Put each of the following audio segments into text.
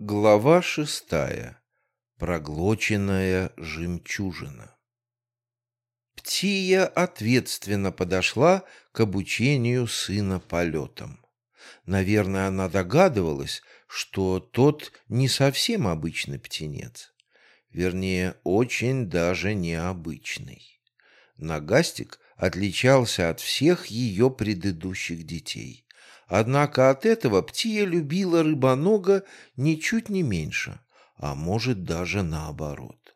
Глава шестая. Проглоченная жемчужина. Птия ответственно подошла к обучению сына полетам. Наверное, она догадывалась, что тот не совсем обычный птенец. Вернее, очень даже необычный. Нагастик отличался от всех ее предыдущих детей. Однако от этого Птия любила рыбонога ничуть не меньше, а может даже наоборот.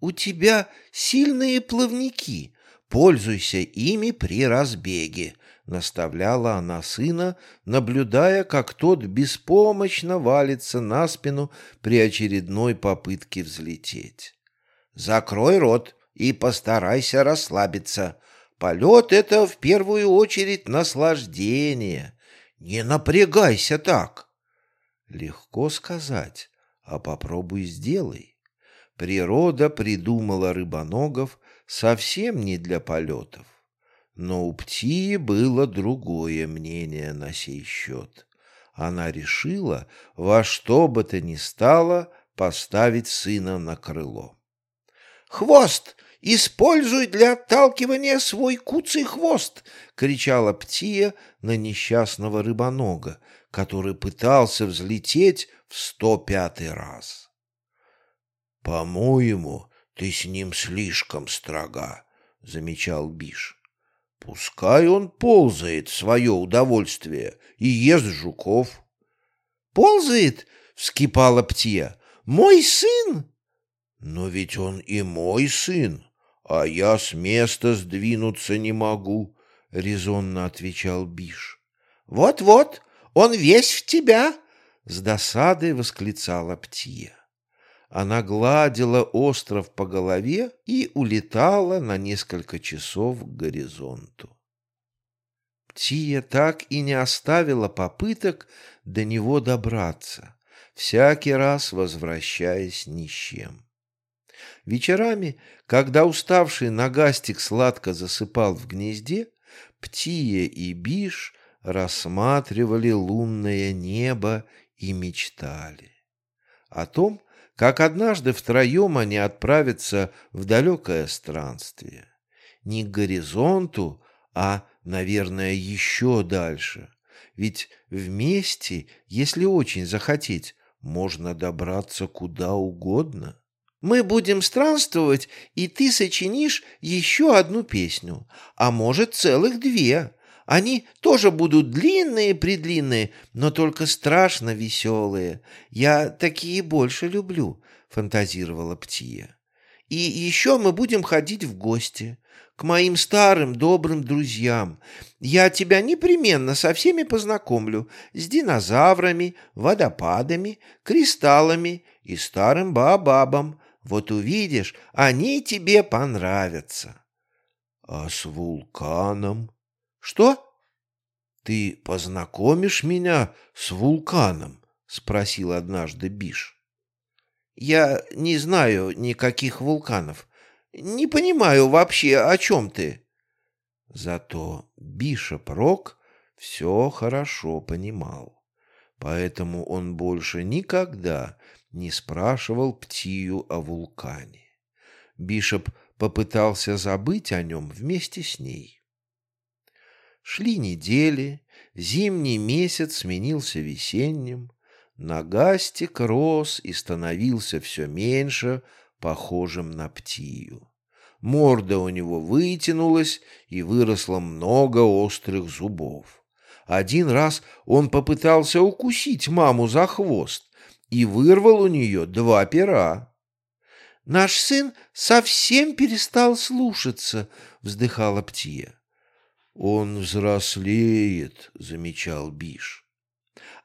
«У тебя сильные плавники, пользуйся ими при разбеге», — наставляла она сына, наблюдая, как тот беспомощно валится на спину при очередной попытке взлететь. «Закрой рот и постарайся расслабиться. Полет — это в первую очередь наслаждение. Не напрягайся так. Легко сказать, а попробуй сделай. Природа придумала рыбоногов совсем не для полетов. Но у Птии было другое мнение на сей счет. Она решила во что бы то ни стало поставить сына на крыло. «Хвост! Используй для отталкивания свой куцый хвост!» — кричала Птия на несчастного рыбонога, который пытался взлететь в сто пятый раз. «По-моему, ты с ним слишком строга», — замечал Биш. «Пускай он ползает в свое удовольствие и ест жуков». «Ползает?» — вскипала Птия. «Мой сын!» «Но ведь он и мой сын!» «А я с места сдвинуться не могу», — резонно отвечал Биш. «Вот-вот, он весь в тебя!» — с досадой восклицала Птия. Она гладила остров по голове и улетала на несколько часов к горизонту. Птия так и не оставила попыток до него добраться, всякий раз возвращаясь ни с чем. Вечерами, когда уставший нагастик сладко засыпал в гнезде, Птия и Биш рассматривали лунное небо и мечтали о том, как однажды втроем они отправятся в далекое странствие. Не к горизонту, а, наверное, еще дальше. Ведь вместе, если очень захотеть, можно добраться куда угодно. Мы будем странствовать, и ты сочинишь еще одну песню, а может, целых две. Они тоже будут длинные-предлинные, но только страшно веселые. Я такие больше люблю», — фантазировала Птия. «И еще мы будем ходить в гости к моим старым добрым друзьям. Я тебя непременно со всеми познакомлю, с динозаврами, водопадами, кристаллами и старым баобабом. Вот увидишь, они тебе понравятся. А с вулканом? Что? Ты познакомишь меня с вулканом? Спросил однажды Биш. Я не знаю никаких вулканов. Не понимаю вообще, о чем ты. Зато Бишоп Рок все хорошо понимал. Поэтому он больше никогда не спрашивал Птию о вулкане. Бишоп попытался забыть о нем вместе с ней. Шли недели, зимний месяц сменился весенним, Нагастик рос и становился все меньше, похожим на птию. Морда у него вытянулась, и выросло много острых зубов. Один раз он попытался укусить маму за хвост, и вырвал у нее два пера. «Наш сын совсем перестал слушаться», — вздыхала Птия. «Он взрослеет», — замечал Биш.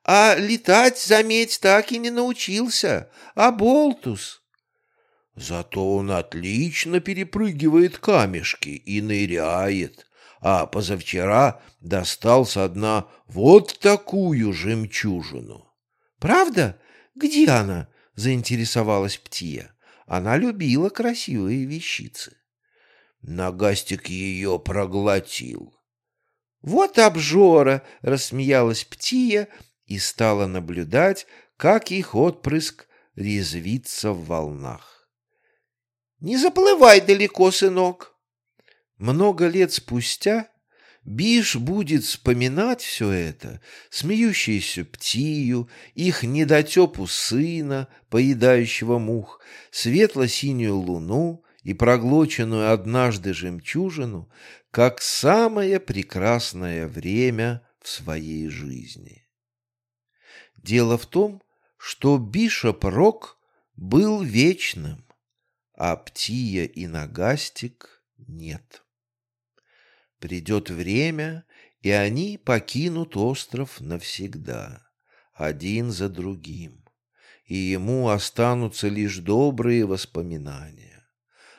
«А летать, заметь, так и не научился. А Болтус?» «Зато он отлично перепрыгивает камешки и ныряет, а позавчера достал со дна вот такую жемчужину». «Правда? «Где она?» — заинтересовалась Птия. Она любила красивые вещицы. Нагастик ее проглотил. «Вот обжора!» — рассмеялась Птия и стала наблюдать, как их отпрыск резвится в волнах. «Не заплывай далеко, сынок!» Много лет спустя Биш будет вспоминать все это, смеющуюся птию, их недотепу сына, поедающего мух, светло-синюю луну и проглоченную однажды жемчужину, как самое прекрасное время в своей жизни. Дело в том, что Бишоп Рок был вечным, а Птия и Нагастик нет. Придет время, и они покинут остров навсегда, один за другим, и ему останутся лишь добрые воспоминания.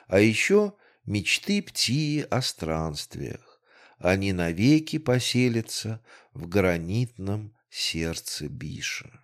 А еще мечты птии о странствиях, они навеки поселятся в гранитном сердце Биша.